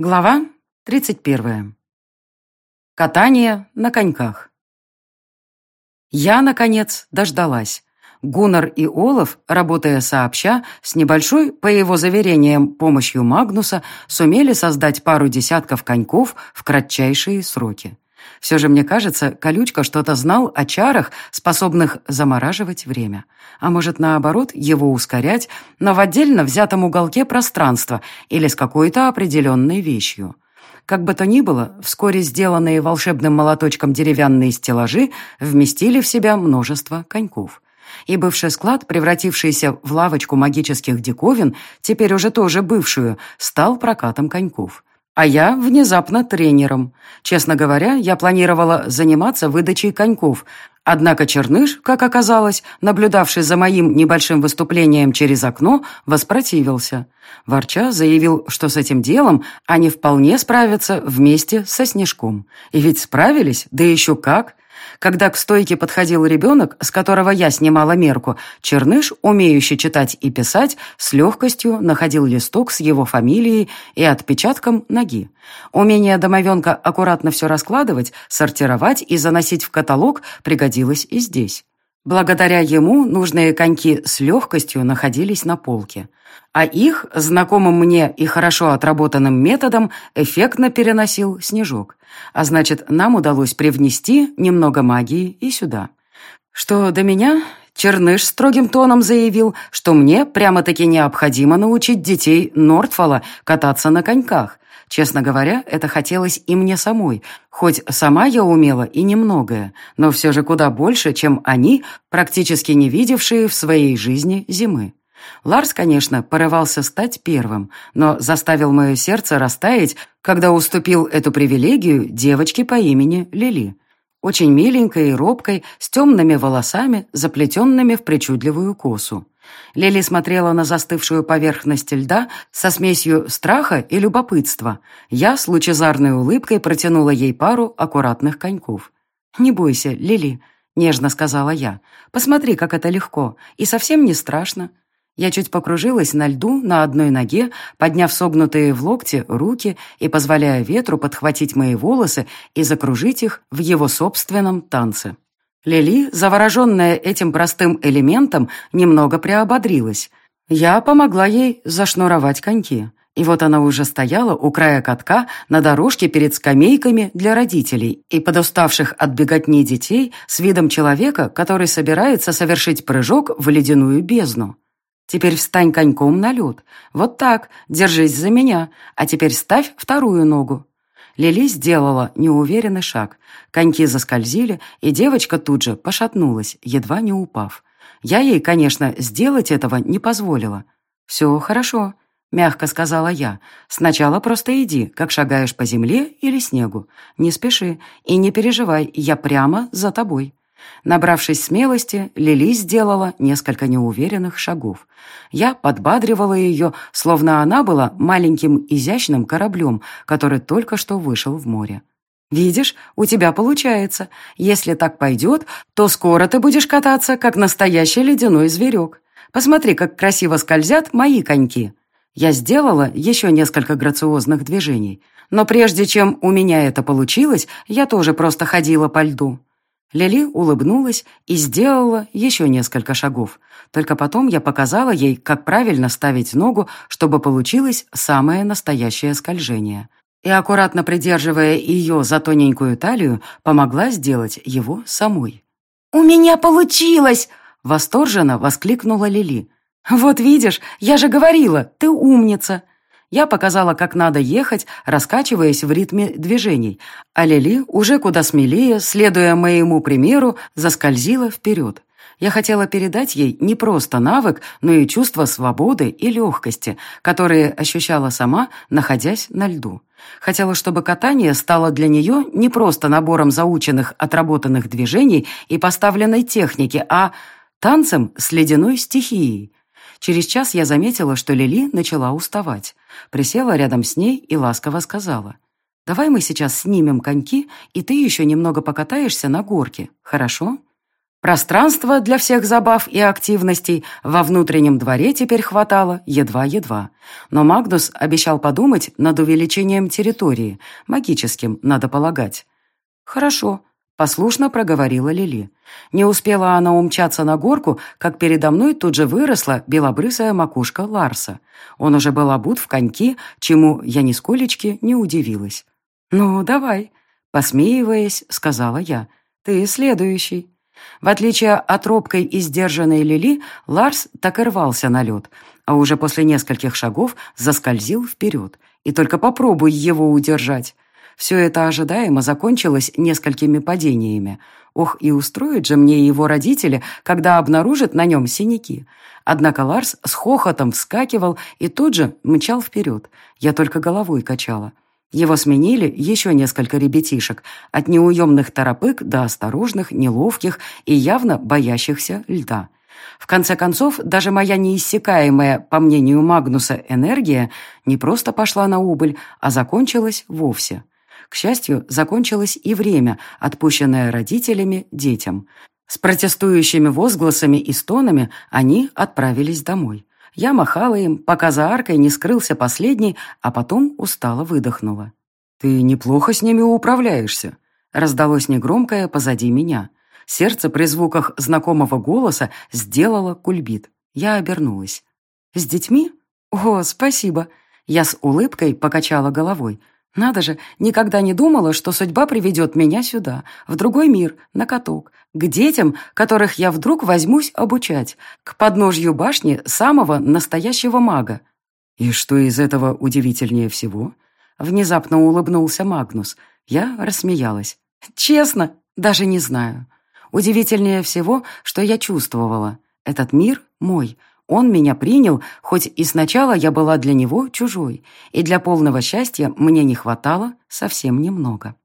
Глава 31. Катание на коньках. Я, наконец, дождалась. Гуннар и Олаф, работая сообща, с небольшой, по его заверениям, помощью Магнуса, сумели создать пару десятков коньков в кратчайшие сроки. Все же, мне кажется, Колючка что-то знал о чарах, способных замораживать время. А может, наоборот, его ускорять, но в отдельно взятом уголке пространства или с какой-то определенной вещью. Как бы то ни было, вскоре сделанные волшебным молоточком деревянные стеллажи вместили в себя множество коньков. И бывший склад, превратившийся в лавочку магических диковин, теперь уже тоже бывшую, стал прокатом коньков а я внезапно тренером. Честно говоря, я планировала заниматься выдачей коньков, однако Черныш, как оказалось, наблюдавший за моим небольшим выступлением через окно, воспротивился. Ворча заявил, что с этим делом они вполне справятся вместе со Снежком. И ведь справились, да еще как. Когда к стойке подходил ребенок, с которого я снимала мерку, Черныш, умеющий читать и писать, с легкостью находил листок с его фамилией и отпечатком ноги. Умение домовенка аккуратно все раскладывать, сортировать и заносить в каталог пригодилось и здесь. Благодаря ему нужные коньки с легкостью находились на полке, а их, знакомым мне и хорошо отработанным методом, эффектно переносил снежок. А значит, нам удалось привнести немного магии и сюда. Что до меня, Черныш строгим тоном заявил, что мне прямо-таки необходимо научить детей Нортфола кататься на коньках. Честно говоря, это хотелось и мне самой, хоть сама я умела и немногое, но все же куда больше, чем они, практически не видевшие в своей жизни зимы. Ларс, конечно, порывался стать первым, но заставил мое сердце растаять, когда уступил эту привилегию девочке по имени Лили. Очень миленькой и робкой, с темными волосами, заплетенными в причудливую косу. Лили смотрела на застывшую поверхность льда со смесью страха и любопытства. Я с лучезарной улыбкой протянула ей пару аккуратных коньков. «Не бойся, Лили», — нежно сказала я. «Посмотри, как это легко, и совсем не страшно. Я чуть покружилась на льду на одной ноге, подняв согнутые в локте руки и позволяя ветру подхватить мои волосы и закружить их в его собственном танце. Лили, завороженная этим простым элементом, немного приободрилась. Я помогла ей зашнуровать коньки. И вот она уже стояла у края катка на дорожке перед скамейками для родителей и подуставших от беготни детей с видом человека, который собирается совершить прыжок в ледяную бездну. Теперь встань коньком на лед. Вот так, держись за меня. А теперь ставь вторую ногу». Лили сделала неуверенный шаг. Коньки заскользили, и девочка тут же пошатнулась, едва не упав. Я ей, конечно, сделать этого не позволила. «Все хорошо», — мягко сказала я. «Сначала просто иди, как шагаешь по земле или снегу. Не спеши и не переживай, я прямо за тобой». Набравшись смелости, Лили сделала несколько неуверенных шагов. Я подбадривала ее, словно она была маленьким изящным кораблем, который только что вышел в море. «Видишь, у тебя получается. Если так пойдет, то скоро ты будешь кататься, как настоящий ледяной зверек. Посмотри, как красиво скользят мои коньки». Я сделала еще несколько грациозных движений. Но прежде чем у меня это получилось, я тоже просто ходила по льду. Лили улыбнулась и сделала еще несколько шагов. Только потом я показала ей, как правильно ставить ногу, чтобы получилось самое настоящее скольжение. И, аккуратно придерживая ее за тоненькую талию, помогла сделать его самой. «У меня получилось!» — восторженно воскликнула Лили. «Вот видишь, я же говорила, ты умница!» Я показала, как надо ехать, раскачиваясь в ритме движений, а Лили, уже куда смелее, следуя моему примеру, заскользила вперед. Я хотела передать ей не просто навык, но и чувство свободы и легкости, которые ощущала сама, находясь на льду. Хотела, чтобы катание стало для нее не просто набором заученных, отработанных движений и поставленной техники, а танцем с ледяной стихией. Через час я заметила, что Лили начала уставать. Присела рядом с ней и ласково сказала. «Давай мы сейчас снимем коньки, и ты еще немного покатаешься на горке, хорошо?» Пространства для всех забав и активностей во внутреннем дворе теперь хватало едва-едва. Но Магнус обещал подумать над увеличением территории, магическим, надо полагать. «Хорошо», — послушно проговорила Лили. Не успела она умчаться на горку, как передо мной тут же выросла белобрысая макушка Ларса. Он уже был обут в коньки, чему я нисколечки не удивилась. «Ну, давай», — посмеиваясь, сказала я. «Ты следующий». В отличие от робкой и сдержанной Лили, Ларс так и рвался на лед, а уже после нескольких шагов заскользил вперед. И только попробуй его удержать. Все это ожидаемо закончилось несколькими падениями. Ох, и устроят же мне его родители, когда обнаружат на нем синяки. Однако Ларс с хохотом вскакивал и тут же мчал вперед. Я только головой качала. Его сменили еще несколько ребятишек, от неуемных торопык до осторожных, неловких и явно боящихся льда. В конце концов, даже моя неиссякаемая, по мнению Магнуса, энергия не просто пошла на убыль, а закончилась вовсе. К счастью, закончилось и время, отпущенное родителями детям. С протестующими возгласами и стонами они отправились домой. Я махала им, пока за аркой не скрылся последний, а потом устало выдохнула. «Ты неплохо с ними управляешься», — раздалось негромкое позади меня. Сердце при звуках знакомого голоса сделало кульбит. Я обернулась. «С детьми? О, спасибо!» Я с улыбкой покачала головой. Надо же, никогда не думала, что судьба приведет меня сюда, в другой мир, на каток, к детям, которых я вдруг возьмусь обучать, к подножью башни самого настоящего мага. И что из этого удивительнее всего? Внезапно улыбнулся Магнус. Я рассмеялась. Честно, даже не знаю. Удивительнее всего, что я чувствовала. Этот мир мой, он меня принял, хоть и сначала я была для него чужой, и для полного счастья мне не хватало совсем немного.